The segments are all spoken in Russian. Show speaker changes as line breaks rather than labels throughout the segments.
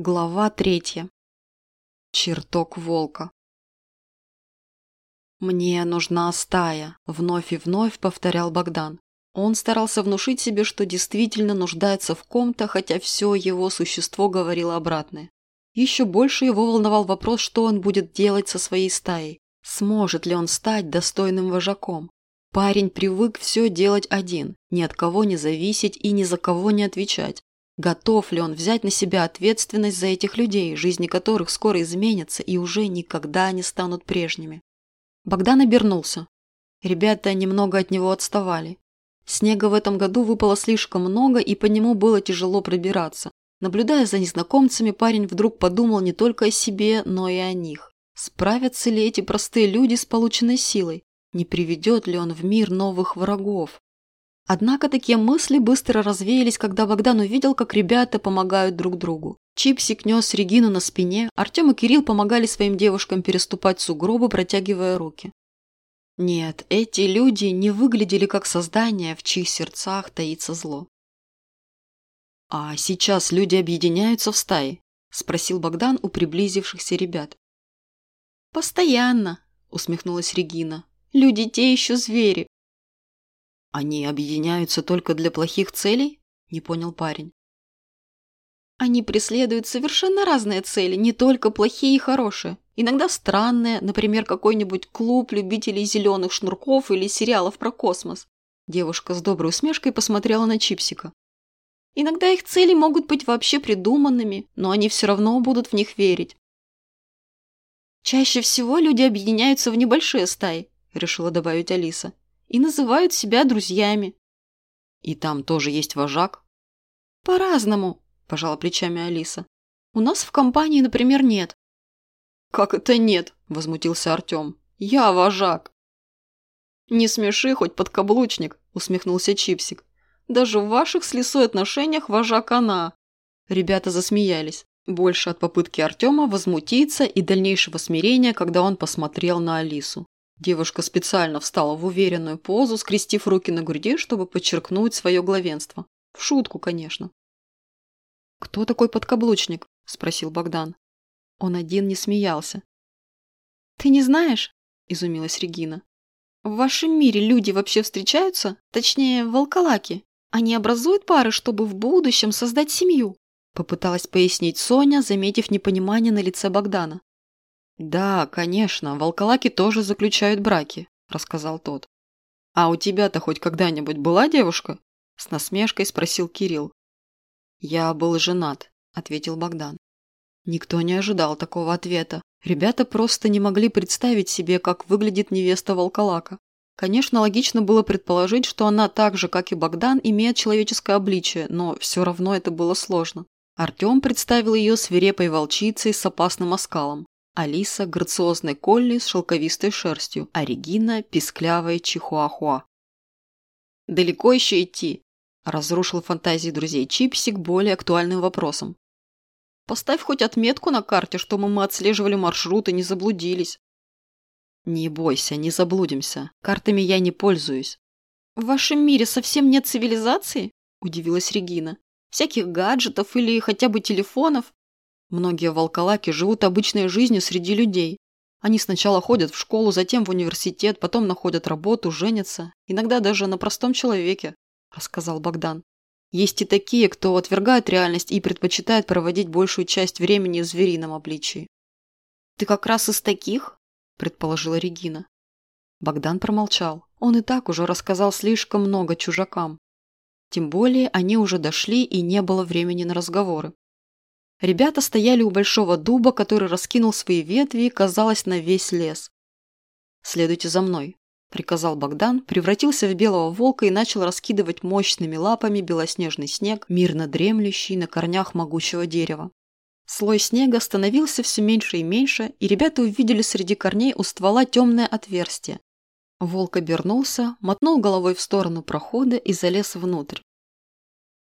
Глава третья. Чертог волка. «Мне нужна стая», – вновь и вновь повторял Богдан. Он старался внушить себе, что действительно нуждается в ком-то, хотя все его существо говорило обратное. Еще больше его волновал вопрос, что он будет делать со своей стаей. Сможет ли он стать достойным вожаком? Парень привык все делать один, ни от кого не зависеть и ни за кого не отвечать. Готов ли он взять на себя ответственность за этих людей, жизни которых скоро изменятся и уже никогда не станут прежними? Богдан обернулся. Ребята немного от него отставали. Снега в этом году выпало слишком много, и по нему было тяжело пробираться. Наблюдая за незнакомцами, парень вдруг подумал не только о себе, но и о них. Справятся ли эти простые люди с полученной силой? Не приведет ли он в мир новых врагов? Однако такие мысли быстро развеялись, когда Богдан увидел, как ребята помогают друг другу. Чипсик нес Регину на спине, Артем и Кирилл помогали своим девушкам переступать сугробы, протягивая руки. Нет, эти люди не выглядели как создания, в чьих сердцах таится зло. «А сейчас люди объединяются в стаи?» – спросил Богдан у приблизившихся ребят.
«Постоянно», – усмехнулась Регина. «Люди те еще звери.
«Они объединяются только для плохих целей?» – не понял парень.
Они преследуют совершенно разные цели, не только плохие и хорошие. Иногда странные, например, какой-нибудь клуб любителей зеленых шнурков или сериалов про космос. Девушка с доброй усмешкой посмотрела на Чипсика. Иногда их цели могут быть вообще придуманными, но они все равно будут в них верить. Чаще всего люди объединяются в небольшие стаи, решила добавить Алиса и называют себя друзьями.
И там тоже есть вожак?
По-разному, пожала плечами Алиса. У нас в компании, например, нет.
Как это нет? Возмутился Артем. Я вожак.
Не смеши, хоть подкаблучник, усмехнулся Чипсик. Даже в ваших с лисой отношениях вожак она.
Ребята засмеялись. Больше от попытки Артема возмутиться и дальнейшего смирения, когда он посмотрел на Алису. Девушка специально встала в уверенную позу, скрестив руки на груди, чтобы подчеркнуть свое главенство. В шутку, конечно.
«Кто такой подкаблучник?» – спросил Богдан. Он один не смеялся. «Ты не знаешь?» – изумилась Регина. «В вашем мире люди вообще встречаются? Точнее, волколаки. Они образуют пары, чтобы в будущем создать семью», – попыталась пояснить Соня, заметив непонимание на лице Богдана.
«Да, конечно, волколаки тоже заключают браки», – рассказал тот. «А у тебя-то хоть когда-нибудь была девушка?» – с насмешкой спросил Кирилл. «Я был женат», – ответил Богдан. Никто не ожидал такого ответа. Ребята просто не могли представить себе, как выглядит невеста волколака. Конечно, логично было предположить, что она так же, как и Богдан, имеет человеческое обличие, но все равно это было сложно. Артем представил ее свирепой волчицей с опасным оскалом. Алиса – грациозной Колли с шелковистой шерстью, а Регина – писклявой чихуахуа. «Далеко еще идти?» – разрушил фантазии друзей Чипсик более актуальным вопросом. «Поставь хоть отметку на карте, чтобы мы отслеживали маршрут и не заблудились». «Не бойся, не заблудимся. Картами я не пользуюсь».
«В вашем мире совсем нет цивилизации?» – удивилась Регина. «Всяких гаджетов или хотя бы телефонов?»
Многие волколаки живут обычной жизнью среди людей. Они сначала ходят в школу, затем в университет, потом находят работу, женятся. Иногда даже на простом человеке, рассказал Богдан. Есть и такие, кто отвергает реальность и предпочитает проводить большую часть времени в зверином обличии.
«Ты как раз из таких?» – предположила Регина.
Богдан промолчал. Он и так уже рассказал слишком много чужакам. Тем более они уже дошли и не было времени на разговоры. Ребята стояли у большого дуба, который раскинул свои ветви, казалось, на весь лес. «Следуйте за мной», – приказал Богдан, превратился в белого волка и начал раскидывать мощными лапами белоснежный снег, мирно дремлющий на корнях могучего дерева. Слой снега становился все меньше и меньше, и ребята увидели среди корней у ствола темное отверстие. Волк обернулся, мотнул головой в сторону прохода и залез внутрь.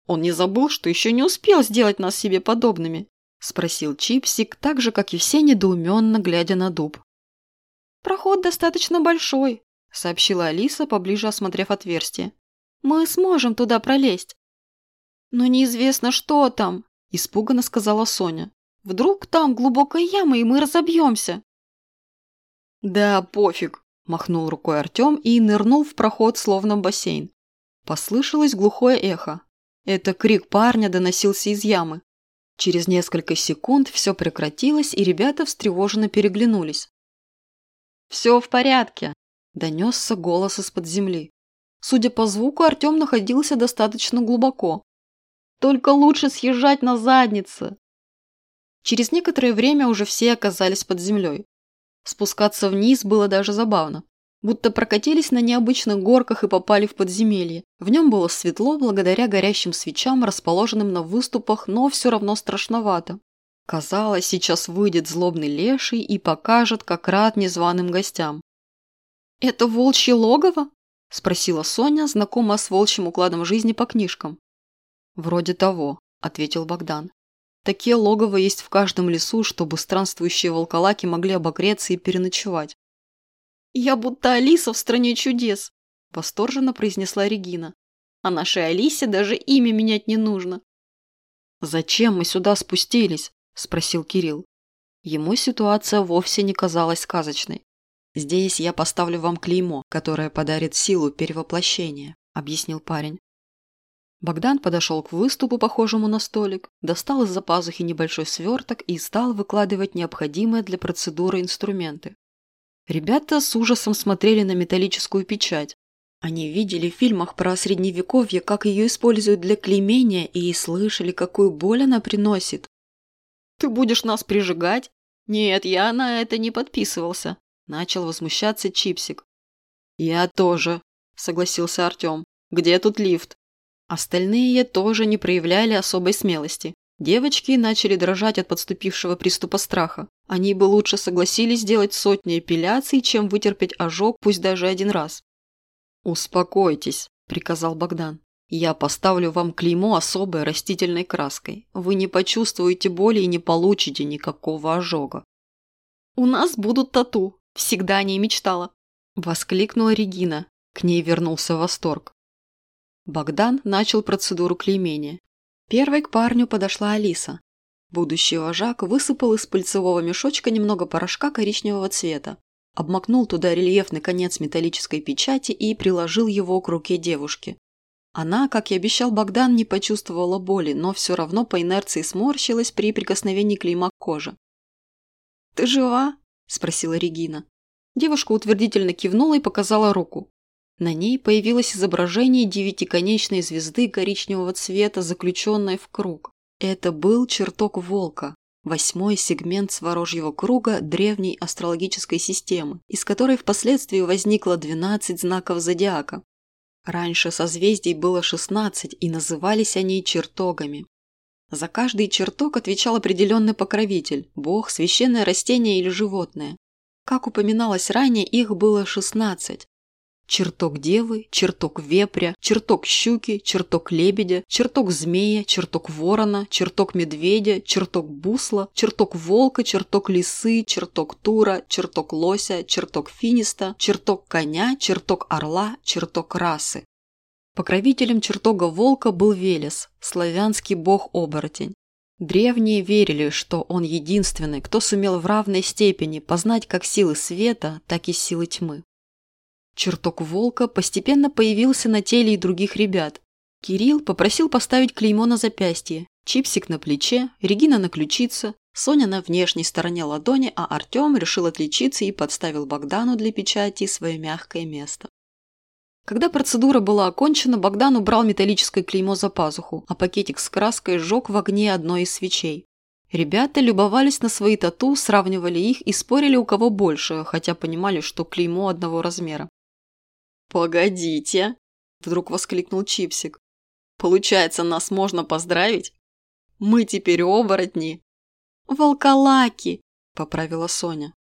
«Он не забыл, что еще не успел сделать нас себе подобными?» – спросил Чипсик, так же, как и все недоуменно, глядя на дуб. «Проход достаточно большой», – сообщила Алиса, поближе осмотрев отверстие. «Мы сможем туда пролезть». «Но неизвестно, что там», – испуганно сказала Соня. Вдруг там глубокая яма, и мы разобьемся.
Да, пофиг, махнул рукой Артем и нырнул в проход, словно бассейн. Послышалось глухое эхо. Это крик парня доносился из ямы. Через несколько секунд все прекратилось, и ребята встревоженно переглянулись. «Все в порядке», – донесся голос из-под земли. Судя по звуку, Артем находился достаточно глубоко. «Только лучше съезжать на заднице!» Через некоторое время уже все оказались под землей. Спускаться вниз было даже забавно. Будто прокатились на необычных горках и попали в подземелье. В нем было светло благодаря горящим свечам, расположенным на выступах, но все равно страшновато. Казалось, сейчас выйдет злобный леший и покажет, как рад незваным гостям.
«Это волчье логово?» – спросила Соня, знакомая с волчьим укладом жизни по книжкам.
«Вроде того», – ответил Богдан. Такие логово есть в каждом лесу, чтобы странствующие волколаки могли обогреться и переночевать.
«Я будто Алиса в «Стране чудес», – восторженно произнесла Регина. «А нашей Алисе даже имя менять не нужно».
«Зачем мы сюда спустились?» – спросил Кирилл. Ему ситуация вовсе не казалась сказочной. «Здесь я поставлю вам клеймо, которое подарит силу перевоплощения», – объяснил парень. Богдан подошел к выступу, похожему на столик, достал из-за пазухи небольшой сверток и стал выкладывать необходимые для процедуры инструменты. Ребята с ужасом смотрели на металлическую печать. Они видели в фильмах про средневековье, как ее используют для клеймения, и слышали, какую боль она приносит.
«Ты будешь нас прижигать?» «Нет, я на это не подписывался», – начал возмущаться Чипсик.
«Я тоже», – согласился Артем. «Где тут лифт?» Остальные тоже не проявляли особой смелости. Девочки начали дрожать от подступившего приступа страха. Они бы лучше согласились сделать сотни эпиляций, чем вытерпеть ожог, пусть даже один раз. «Успокойтесь», – приказал Богдан. «Я поставлю вам клеймо особой растительной краской. Вы не почувствуете боли и не получите никакого ожога».
«У нас будут тату. Всегда не мечтала», –
воскликнула Регина. К ней вернулся восторг. Богдан начал процедуру клеймения. Первой к парню подошла Алиса. Будущий вожак высыпал из пыльцевого мешочка немного порошка коричневого цвета, обмакнул туда рельефный конец металлической печати и приложил его к руке девушки. Она, как и обещал Богдан, не почувствовала боли, но все равно по инерции сморщилась при прикосновении клейма к коже.
«Ты жива?»
– спросила Регина. Девушка утвердительно кивнула и показала руку. На ней появилось изображение девятиконечной звезды коричневого цвета, заключенной в круг. Это был чертог волка, восьмой сегмент Сворожьего круга древней астрологической системы, из которой впоследствии возникло 12 знаков зодиака. Раньше созвездий было 16, и назывались они чертогами. За каждый чертог отвечал определенный покровитель – бог, священное растение или животное. Как упоминалось ранее, их было 16, Чертог девы, чертог вепря, чертог щуки, чертог лебедя, чертог змея, чертог ворона, чертог медведя, чертог бусла, чертог волка, чертог лисы, чертог тура, чертог лося, чертог финиста, чертог коня, чертог орла, чертог расы. Покровителем чертога волка был Велес, славянский бог-оборотень. Древние верили, что он единственный, кто сумел в равной степени познать как силы света, так и силы тьмы. Чертог волка постепенно появился на теле и других ребят. Кирилл попросил поставить клеймо на запястье, чипсик на плече, Регина на ключице, Соня на внешней стороне ладони, а Артем решил отличиться и подставил Богдану для печати свое мягкое место. Когда процедура была окончена, Богдан убрал металлическое клеймо за пазуху, а пакетик с краской сжег в огне одной из свечей. Ребята любовались на свои тату, сравнивали их и спорили, у кого больше, хотя понимали, что клеймо одного размера.
«Погодите!» – вдруг воскликнул Чипсик. «Получается, нас можно поздравить? Мы теперь оборотни!»
«Волколаки!» – поправила Соня.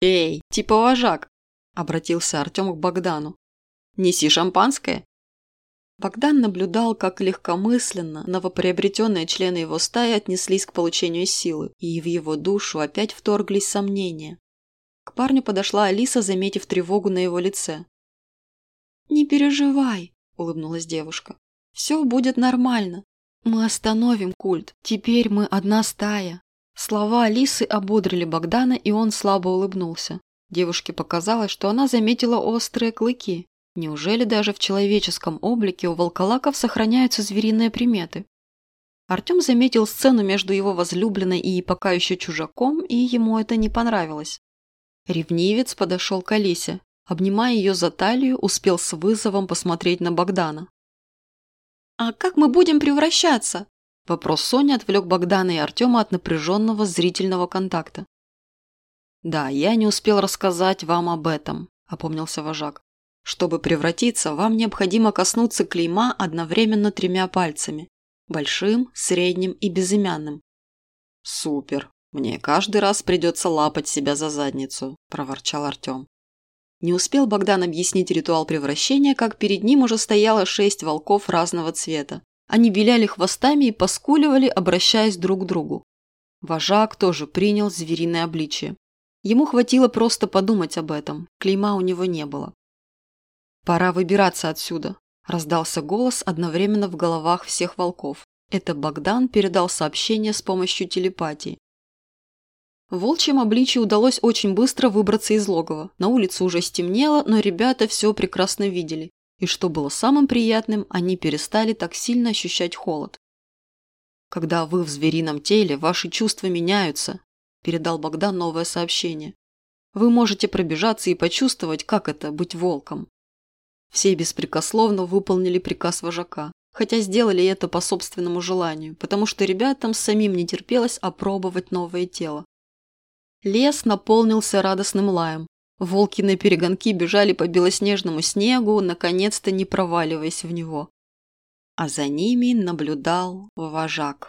«Эй, типа вожак!» – обратился Артем к Богдану. «Неси шампанское!»
Богдан наблюдал, как легкомысленно новоприобретенные члены его стаи отнеслись к получению силы, и в его душу опять вторглись сомнения. К парню подошла Алиса, заметив тревогу на его лице. «Не переживай», – улыбнулась девушка. «Все будет нормально. Мы остановим культ. Теперь мы одна стая. Слова Алисы ободрили Богдана, и он слабо улыбнулся. Девушке показалось, что она заметила острые клыки. Неужели даже в человеческом облике у волколаков сохраняются звериные приметы? Артем заметил сцену между его возлюбленной и пока еще чужаком, и ему это не понравилось. Ревнивец подошел к Алисе. Обнимая ее за талию, успел с вызовом посмотреть на Богдана.
«А как мы будем превращаться?»
Вопрос Сони отвлек Богдана и Артема от напряженного зрительного контакта. «Да, я не успел рассказать вам об этом», – опомнился вожак. «Чтобы превратиться, вам необходимо коснуться клейма одновременно тремя пальцами – большим, средним и безымянным». «Супер! Мне каждый раз придется лапать себя за задницу», – проворчал Артем. Не успел Богдан объяснить ритуал превращения, как перед ним уже стояло шесть волков разного цвета. Они виляли хвостами и поскуливали, обращаясь друг к другу. Вожак тоже принял звериное обличие. Ему хватило просто подумать об этом, клейма у него не было. «Пора выбираться отсюда», – раздался голос одновременно в головах всех волков. Это Богдан передал сообщение с помощью телепатии. В волчьем обличии удалось очень быстро выбраться из логова. На улице уже стемнело, но ребята все прекрасно видели. И что было самым приятным, они перестали так сильно ощущать холод. Когда вы в зверином теле, ваши чувства меняются, передал Богдан новое сообщение. Вы можете пробежаться и почувствовать, как это – быть волком. Все беспрекословно выполнили приказ вожака, хотя сделали это по собственному желанию, потому что ребятам самим не терпелось опробовать новое тело. Лес наполнился радостным лаем. Волки на перегонки бежали по белоснежному снегу, наконец-то не проваливаясь в него. А за ними наблюдал вожак.